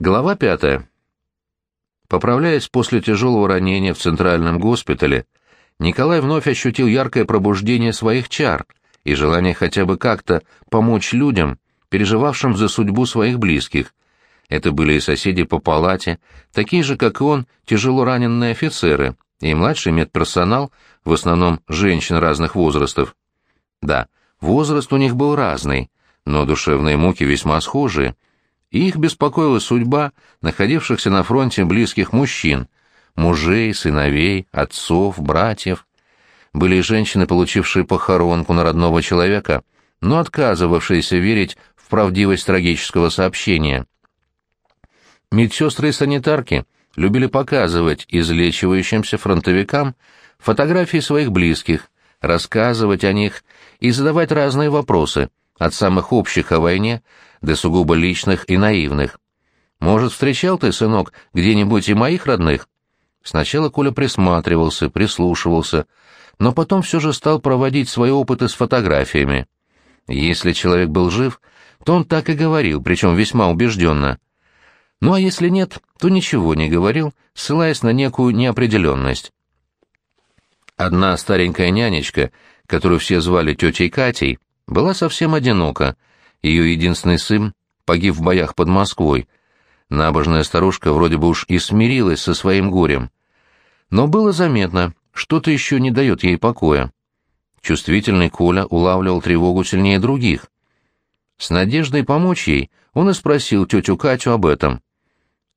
Глава пятая. Поправляясь после тяжелого ранения в центральном госпитале, Николай вновь ощутил яркое пробуждение своих чар и желание хотя бы как-то помочь людям, переживавшим за судьбу своих близких. Это были и соседи по палате, такие же, как и он, тяжело раненые офицеры, и младший медперсонал, в основном женщин разных возрастов. Да, возраст у них был разный, но душевные муки весьма схожие — и их беспокоила судьба находившихся на фронте близких мужчин, мужей, сыновей, отцов, братьев. Были женщины, получившие похоронку на родного человека, но отказывавшиеся верить в правдивость трагического сообщения. Медсестры и санитарки любили показывать излечивающимся фронтовикам фотографии своих близких, рассказывать о них и задавать разные вопросы, от самых общих о войне до сугубо личных и наивных. Может, встречал ты, сынок, где-нибудь и моих родных? Сначала Коля присматривался, прислушивался, но потом все же стал проводить свои опыты с фотографиями. Если человек был жив, то он так и говорил, причем весьма убежденно. Ну а если нет, то ничего не говорил, ссылаясь на некую неопределенность. Одна старенькая нянечка, которую все звали тетей Катей, была совсем одинока — ее единственный сын погиб в боях под Москвой. Набожная старушка вроде бы уж и смирилась со своим горем. Но было заметно, что-то еще не дает ей покоя. Чувствительный Коля улавливал тревогу сильнее других. С надеждой помочь ей он и спросил тетю Катю об этом.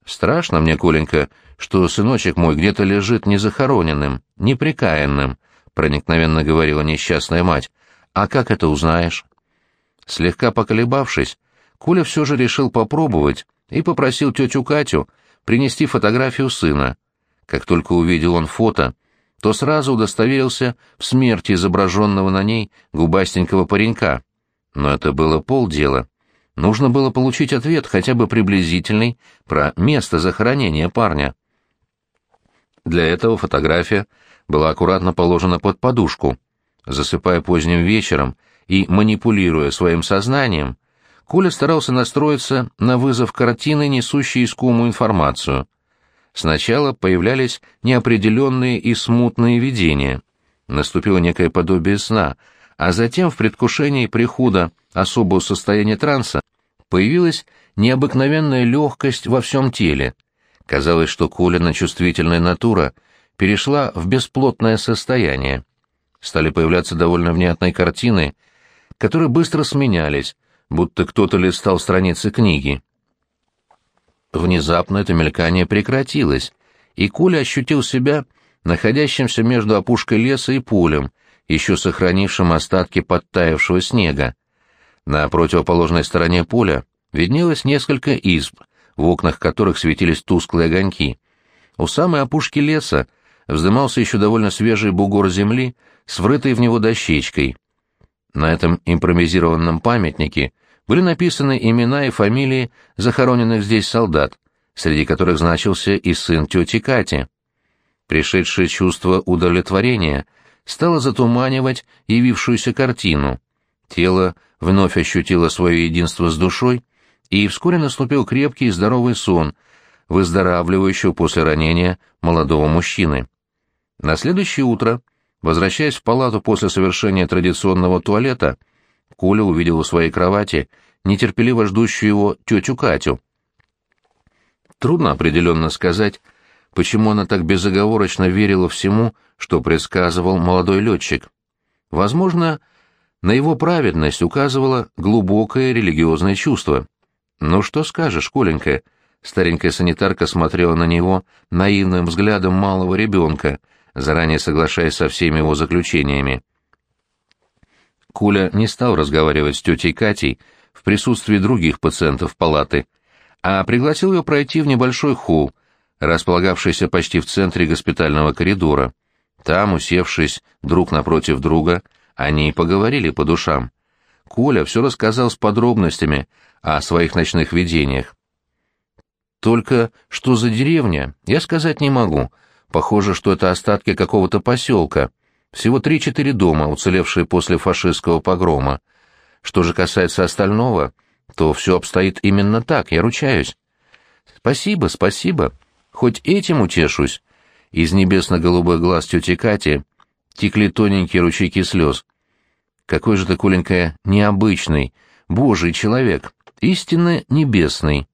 «Страшно мне, Коленька, что сыночек мой где-то лежит незахороненным, неприкаянным», — проникновенно говорила несчастная мать. «А как это узнаешь?» Слегка поколебавшись, Коля все же решил попробовать и попросил тетю Катю принести фотографию сына. Как только увидел он фото, то сразу удостоверился в смерти изображенного на ней губастенького паренька. Но это было полдела. Нужно было получить ответ хотя бы приблизительный про место захоронения парня. Для этого фотография была аккуратно положена под подушку. Засыпая поздним вечером, и манипулируя своим сознанием, Коля старался настроиться на вызов картины, несущей искомую информацию. Сначала появлялись неопределенные и смутные видения. Наступило некое подобие сна, а затем в предвкушении прихода особого состояния транса появилась необыкновенная легкость во всем теле. Казалось, что Колина чувствительная натура перешла в бесплотное состояние. Стали появляться довольно внятные картины — которые быстро сменялись, будто кто-то листал страницы книги. Внезапно это мелькание прекратилось, и Коля ощутил себя находящимся между опушкой леса и полем, еще сохранившим остатки подтаявшего снега. На противоположной стороне поля виднелось несколько изб, в окнах которых светились тусклые огоньки. У самой опушки леса вздымался еще довольно свежий бугор земли с врытой в него дощечкой. На этом импровизированном памятнике были написаны имена и фамилии захороненных здесь солдат, среди которых значился и сын тети Кати. Пришедшее чувство удовлетворения стало затуманивать явившуюся картину. Тело вновь ощутило свое единство с душой, и вскоре наступил крепкий и здоровый сон, выздоравливающего после ранения молодого мужчины. На следующее утро Возвращаясь в палату после совершения традиционного туалета, Коля увидел у своей кровати нетерпеливо ждущую его тетю Катю. Трудно определенно сказать, почему она так безоговорочно верила всему, что предсказывал молодой летчик. Возможно, на его праведность указывало глубокое религиозное чувство. «Ну что скажешь, Коленька?» Старенькая санитарка смотрела на него наивным взглядом малого ребенка — заранее соглашаясь со всеми его заключениями. Куля не стал разговаривать с тетей Катей в присутствии других пациентов палаты, а пригласил ее пройти в небольшой холл, располагавшийся почти в центре госпитального коридора. Там, усевшись друг напротив друга, они поговорили по душам. Коля все рассказал с подробностями о своих ночных видениях. Только что за деревня, я сказать не могу — Похоже, что это остатки какого-то поселка. Всего три-четыре дома, уцелевшие после фашистского погрома. Что же касается остального, то все обстоит именно так, я ручаюсь. Спасибо, спасибо. Хоть этим утешусь. Из небесно-голубых глаз тети Кати текли тоненькие ручейки слез. Какой же ты, Коленька, необычный, божий человек, истинно небесный.